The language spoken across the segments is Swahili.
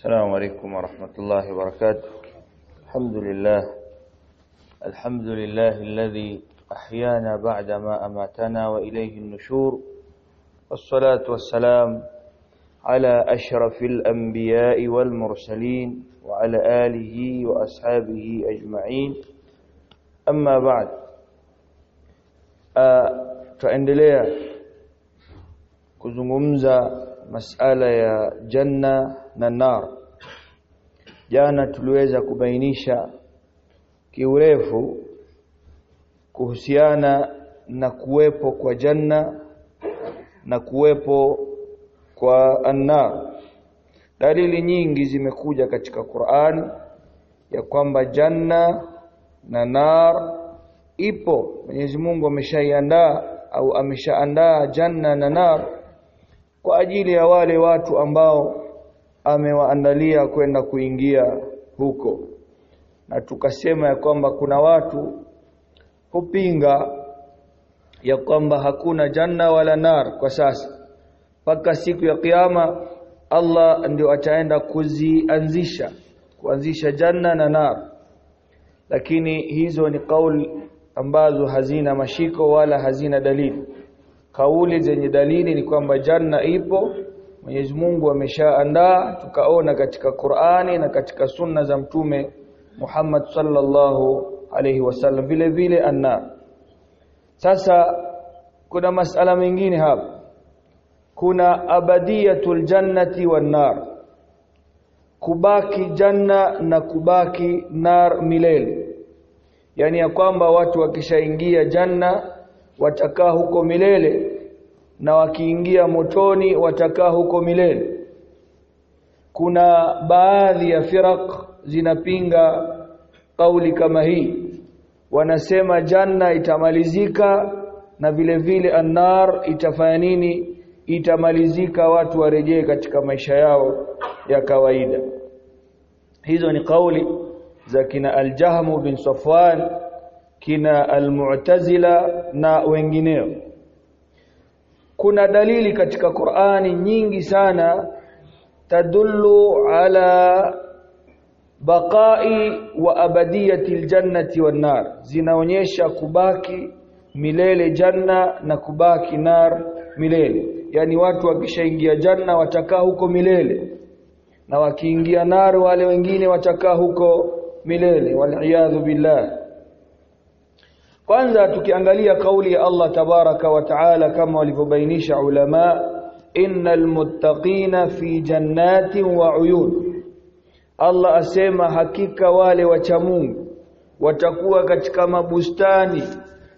السلام عليكم ورحمة الله وبركاته. الحمد لله. الحمد لله الذي أحيانا بعدما أماتنا وإليه النشور. والصلاة والسلام على أشرف الأنبياء والمرسلين وعلى آله وأصحابه أجمعين. أما بعد. تأندليا kuzungumza masala ya janna na nar. Jana tuliweza kubainisha kiurefu kuhusiana na kuwepo kwa janna na kuwepo kwa annar. Dalili nyingi zimekuja katika Qur'an ya kwamba janna na nar ipo. Mwenyezi Mungu ameshaiandaa au ameshaandaa janna na nar kwa ajili ya wale watu ambao amewaandalia kwenda kuingia huko. Na tukasema ya kwamba kuna watu hupinga ya kwamba hakuna janna wala nar kwa sasa. Mpaka siku ya kiyama Allah ndio ataenda kuzianzisha kuanzisha janna na nar. Lakini hizo ni kauli ambazo hazina mashiko wala hazina dalili kauli zenye dalili ni kwamba janna ipo Mwenyezi Mungu ameshaandaa tukaona katika Qur'ani na katika sunna za mtume Muhammad sallallahu alayhi wasallam vile vile anna. Sasa kuna masala mengine hapa. Kuna abadiyatul jannati wan nar. Kubaki janna na kubaki nar milele. Yani ya kwamba watu wakishaingia janna watakaa huko milele na wakiingia motoni watakaa huko milele. Kuna baadhi ya firaq zinapinga kauli kama hii. Wanasema janna itamalizika na vile vile annar itafanya nini? Itamalizika watu warejee katika maisha yao ya kawaida. Hizo ni kauli za kina al-Jahmu bin Safwan kina al-Mu'tazila na wengineo. Kuna dalili katika Qur'ani nyingi sana tadullu ala baqai wa abadiyati aljannati wan nar. Zinaonyesha kubaki milele janna na kubaki nar milele. Yani watu wakishaingia janna watakaa huko milele. Na wakiingia nar wale wengine watakaa huko milele. Wal billah kwanza tukiangalia kauli ya Allah tabaraka wa taala kama walivyobainisha ulama innal muttaqina fi jannatin wa uyun. Allah asema hakika wale wacha Mungu watakuwa katika mabustani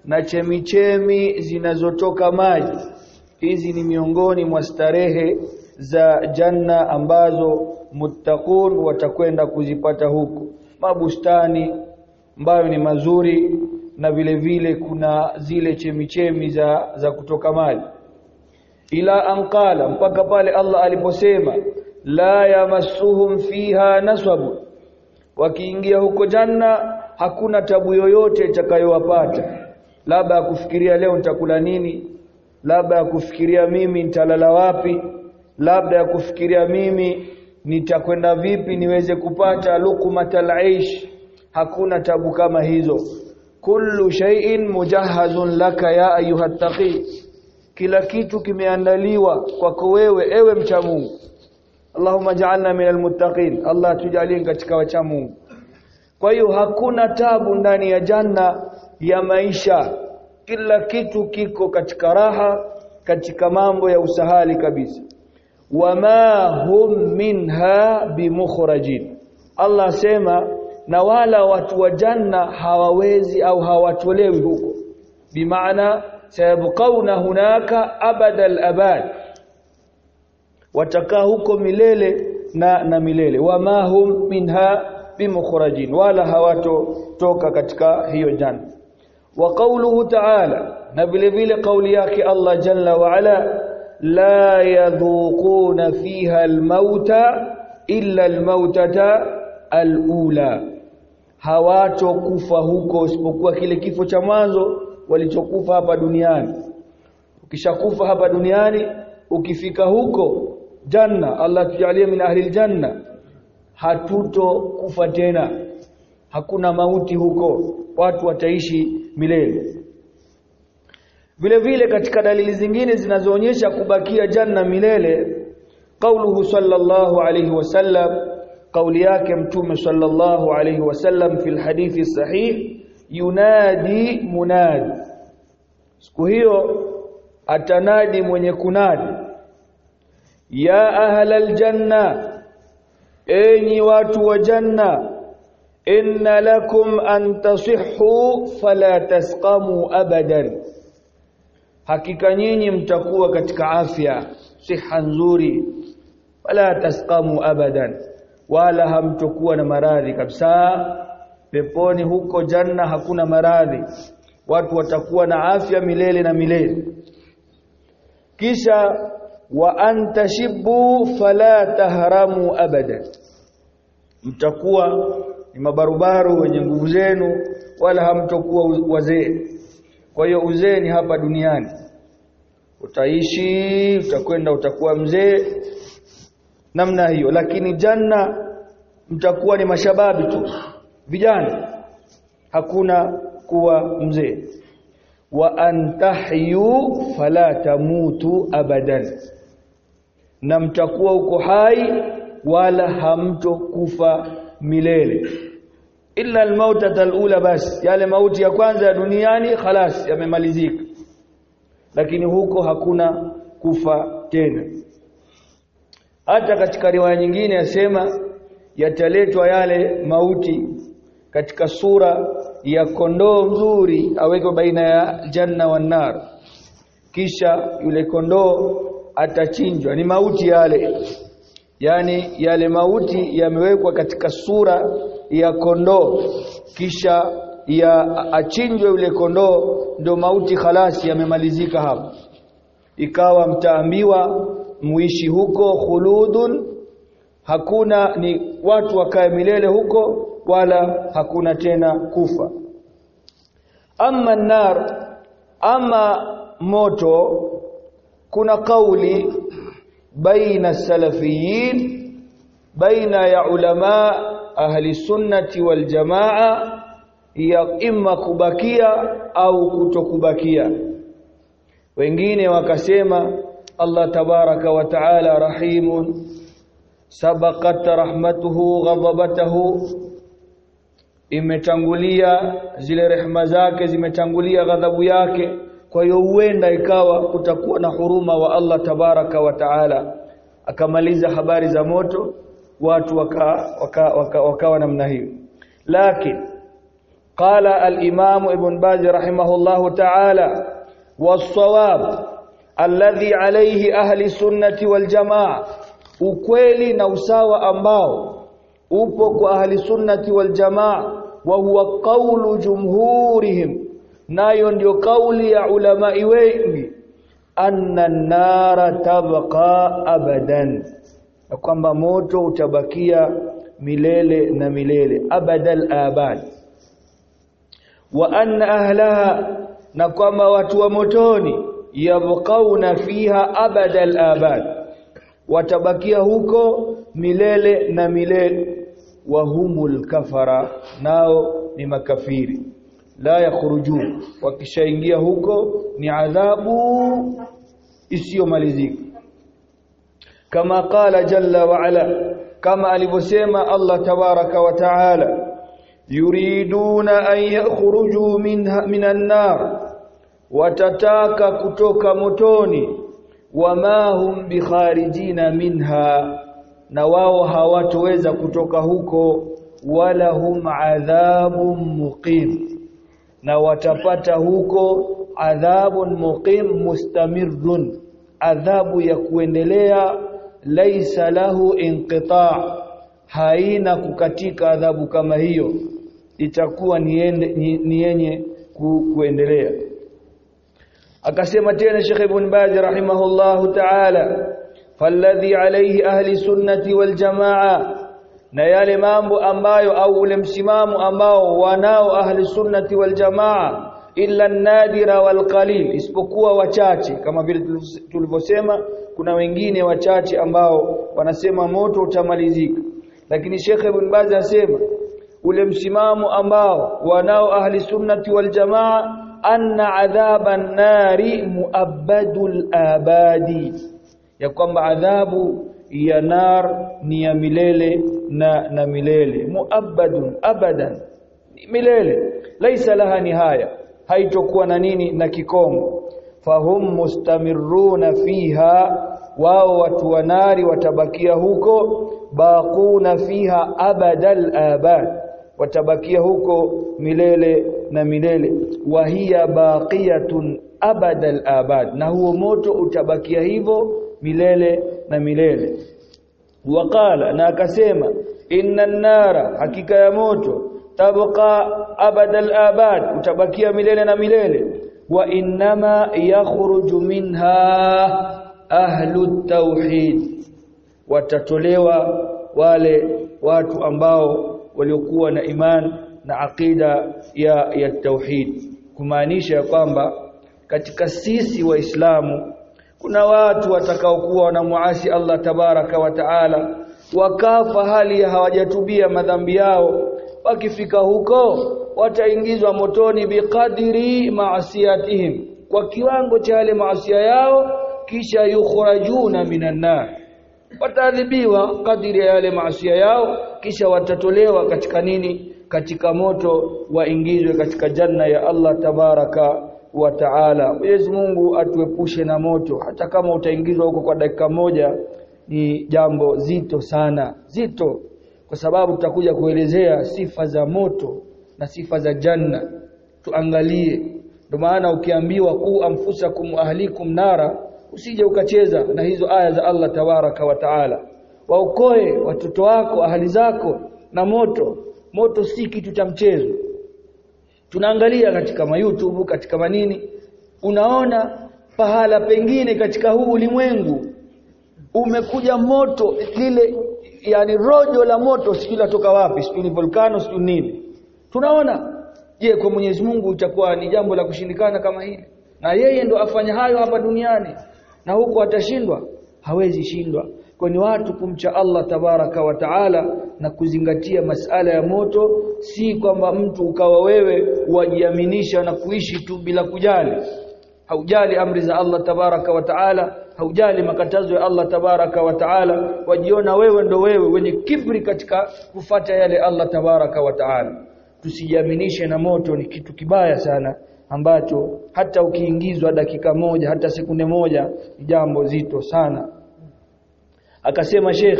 na chemichemi zinazotoka maji. Hizi ni miongoni mwa starehe za janna ambazo muttaqun watakwenda kuzipata huko mabustani ambayo ni mazuri na vile vile kuna zile chemichemi za za kutoka mali. Ila anqala mpaka pale Allah aliposema la yamassuhum fiha nasabu wakiingia huko janna hakuna tabu yoyote itakayowapata. Labda ya kufikiria leo nitakula nini? Labda ya kufikiria mimi nitalala wapi? Labda ya kufikiria mimi nitakwenda vipi niweze kupata luqmatal aish? Hakuna tabu kama hizo kullu shay'in mujahhazun laka ya ayuha taqi kila kitu kimeandaliwa kwako wewe ewe mcha Mungu. Allahumma ja'alna minal muttaqin. Allah tujalie katika wacha Mungu. Kwa hiyo hakuna tabu ndani ya janna ya maisha. Kila kitu kiko katika raha katika mambo ya usahali kabisa. Wama hum minha bimukhrajin Allah sema na wala watu wa janna hawawezi au hawatolewi huko. Bimaana sayabqauna hunaka abadal al-abad watakaa huko milele na na milele. Wama hum minha bimukhrajin. Wala hawato toka katika hiyo janna. Wa qawluhu ta'ala na vile vile kauli yake Allah jalla wa ala la yadhuquna fiha al-mauta illa al-mautata al-ula. Hawatokufa huko isipokuwa kile kifo cha mwanzo walichokufa hapa duniani. Ukishakufa hapa duniani ukifika huko janna Allah tujalie min ahli aljanna hatutokufa tena. Hakuna mauti huko watu wataishi milele. Vile vile katika dalili zingine zinazoonyesha kubakia janna milele qauluhu sallallahu alayhi wasallam kauli yake mtume sallallahu alayhi wasallam fil hadithi sahih yunadi munadi. Siku hiyo atanadi mwenye kunadi. Ya ahlal janna enyi watu wa janna inna lakum an tasihhu fala tasqamu abadan. Hakika nyinyi mtakuwa katika afya siha nzuri wala tasqamu abadan wala hamtokuwa na maradhi kabisa. Peponi huko janna hakuna maradhi. Watu watakuwa na afya milele na milele. Kisha wa antashibu fala tahramu abada. Mtakuwa ni mabarubaru wenye nguvu zenu wala hamtokuwa wazee. Kwa hiyo uzee ni hapa duniani. Utaishi utakwenda utakuwa mzee namna hiyo. Lakini janna mtakuwa ni mashababi tu. Vijana hakuna kuwa mzee. Wa antahyu fala tamutu abadan. Na mtakuwa uko hai wala hamtokufa milele. Illa almauta alula bas. Yale mauti ya kwanza ya duniani khalas yamemalizika. Lakini huko hakuna kufa tena hata katika riwaya nyingine yasema yataletwa yale mauti katika sura ya kondoo mzuri awekwa baina ya janna wa nar. Kisha yule kondoo atachinjwa. Ni mauti yale. Yani yale mauti yamewekwa katika sura ya kondoo. Kisha ya achinjwe yule kondoo ndio mauti khalasi yamemalizika hapo. Ikawa mtaambiwa muishi huko khuludun. Hakuna ni watu wakae milele huko wala hakuna tena kufa. Amma nar ama moto kuna kauli baina salafiyin baina ya ulama ahli sunnati wal jamaa ya imma kubakia au kutokubakia. Wengine wakasema Allah tabaraka wa taala rahimun sabaqat rahmatuhu ghadabatahu imetangulia zile rehema zake zimetangulia ghadhabu yake kwa hiyo huenda ikawa kutakuwa na huruma wa Allah tabaraka wa taala akamaliza habari za moto watu wakawa waka, waka, waka namna hiyo lakini قال الإمام ابن باز رحمه الله تعالى alladhi alayhi ahli sunnati wal jamaa ukweli na usawa ambao upo kwa ahli sunnati wal jamaa wa huwa qawlu jumhurihim nayo ndio kauli ya ulamai wengi anna nara tabqa abadan kwamba moto utabakia milele na milele abadal abad. Wa anna ahlaha na kwamba watu wa motoni yabqauna fiha abadal abad. Watabakia huko milele na milele. Wa humul kafara nao ni makafiri. La yakhrujun wakishaingia huko ni adhabu isiyomalizika. Kama qala jalla wa ala kama alivyosema Allah tabaraka wa taala yuriduna an yakhruju minha minan nar watataka kutoka motoni wama hum bikharijina minha na wao hawatoweza kutoka huko wala hum adhabun muqim na watapata huko adhabun muqim mustamirrun adhabu ya kuendelea laisa lahu inqita haina kukatika adhabu kama hiyo itakuwa ni yenye ku, kuendelea akasema tena Sheikh Ibn Baz rahimahullahu ta'ala falladhi alayhi ahli sunnati wal jamaa na yale mambo ambayo au ule msimamo ambao wanao ahli sunnati wal jamaa illa nadira wal qalil isipokuwa wachache. Kama vile tulivyosema kuna wengine wachache ambao wanasema moto utamalizika. Lakini Sheikh Ibn Baz asema ule msimamo ambao wanao ahli sunnati wal jamaa أن عذاب النار مؤبد الآباد. يقوم عذاب نار نيا مليلي نا مليلي مؤبد أبدا. مليلي ليس لها نهاية. هاي توكو نانيني نكيكوم. فهم مستمرون فيها. ووت ونار هوكو باقون فيها أبدا الآباد. Watabakia huko milele na milele. Wa hiya baqiyatun abadal abad na huo moto utabakia hivyo milele na milele. Waqala na akasema inna nara hakika ya moto tabqa abadal abad utabakia milele na milele. Wa innama yakhruju minha ahlu tauhid watatolewa wale watu ambao waliokuwa na iman na aqida ya ya tauhid. Kumaanisha kwamba katika sisi waislamu kuna watu watakaokuwa wanamuasi Allah tabaraka wa taala wakafa hali ya hawajatubia madhambi yao. Wakifika huko wataingizwa motoni biqadri maasiyatihim kwa kiwango cha yale maasia yao kisha yukhrajuna minan nar. Wataadhibiwa kadiri ya yale maasia yao kisha watatolewa katika nini? Katika moto waingizwe katika janna ya Allah tabaraka wa taala. Mwenyezi Mungu atuepushe na moto. Hata kama utaingizwa huko kwa dakika moja ni jambo zito sana. Zito. Kwa sababu tutakuja kuelezea sifa za moto na sifa za janna. Tuangalie. Ndio maana ukiambiwa ku anfusakum ahlikum nara usije ukacheza na hizo aya za Allah tabaraka wa taala waokoe watoto wako ahali zako na moto. Moto si kitu cha mchezo. Tunaangalia katika ma YouTube katika manini unaona pahala pengine katika huu ulimwengu umekuja moto lile yani rojo la moto sijui latoka wapi sijui ni volcano sijui nini. Tunaona je kwa Mwenyezi Mungu itakuwa ni jambo la kushindikana kama hili? Na yeye ndo afanya hayo hapa duniani. Na huko atashindwa? Hawezi shindwa kwani watu kumcha Allah tabaraka wa taala na kuzingatia masala ya moto si kwamba mtu ukawa wewe wajiaminisha na kuishi tu bila kujali. Haujali amri za Allah tabaraka wa taala haujali makatazo ya Allah tabaraka wa taala wajiona wewe ndo wewe wenye kibri katika kufata yale Allah tabaraka wa taala. Tusijiaminishe na moto ni kitu kibaya sana ambacho hata ukiingizwa dakika moja hata sekunde moja ni jambo zito sana akasema Sheikh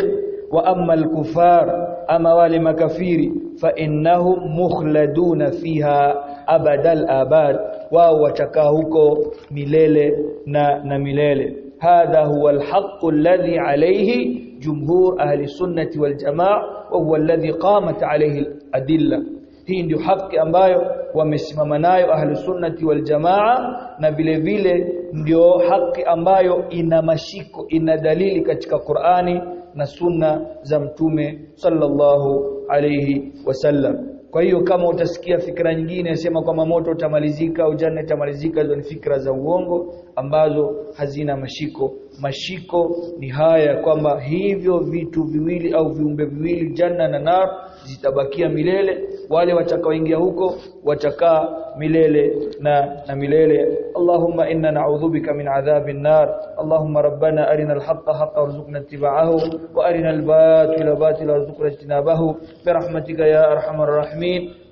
wa amma al-kufar ama wale makafiri fa innahum mukhladuna fiha abadal abad wao watakaa huko milele na na milele hadha huwa al-haqq alladhi alayhi jumhur ahli sunnati wal jamaa wa huwa alladhi qamat alayhi al-adilla hii ndio haki ambayo wamesimama nayo ahli sunnati wal jamaa na vile vile ndio haki ambayo ina mashiko ina dalili katika Qur'ani na sunna za mtume sallallahu alayhi wasallam kwa hiyo kama utasikia fikra nyingine yasema kwamba moto utamalizika au janna itamalizika hizo ni fikra za uongo ambazo hazina mashiko. Mashiko ni haya kwamba hivyo vitu viwili au viumbe viwili janna na nar zitabakia milele. Wale watakaoingia huko watakaa milele na na milele. Allahumma inna na'udhu bika min adhabin nar. Allahumma rabbana arina al-haqqa haqqan warzuqna ittiba'ahu wa arina al-batila batila warzuqna ijtinabahu. Bi rahmatika ya arhamar rahimin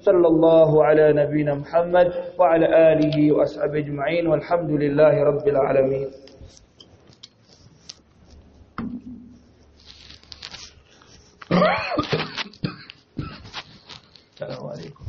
صلى الله على نبينا محمد وعلى آله وأصحابه أجمعين. والحمد لله رب العالمين. السلام عليكم.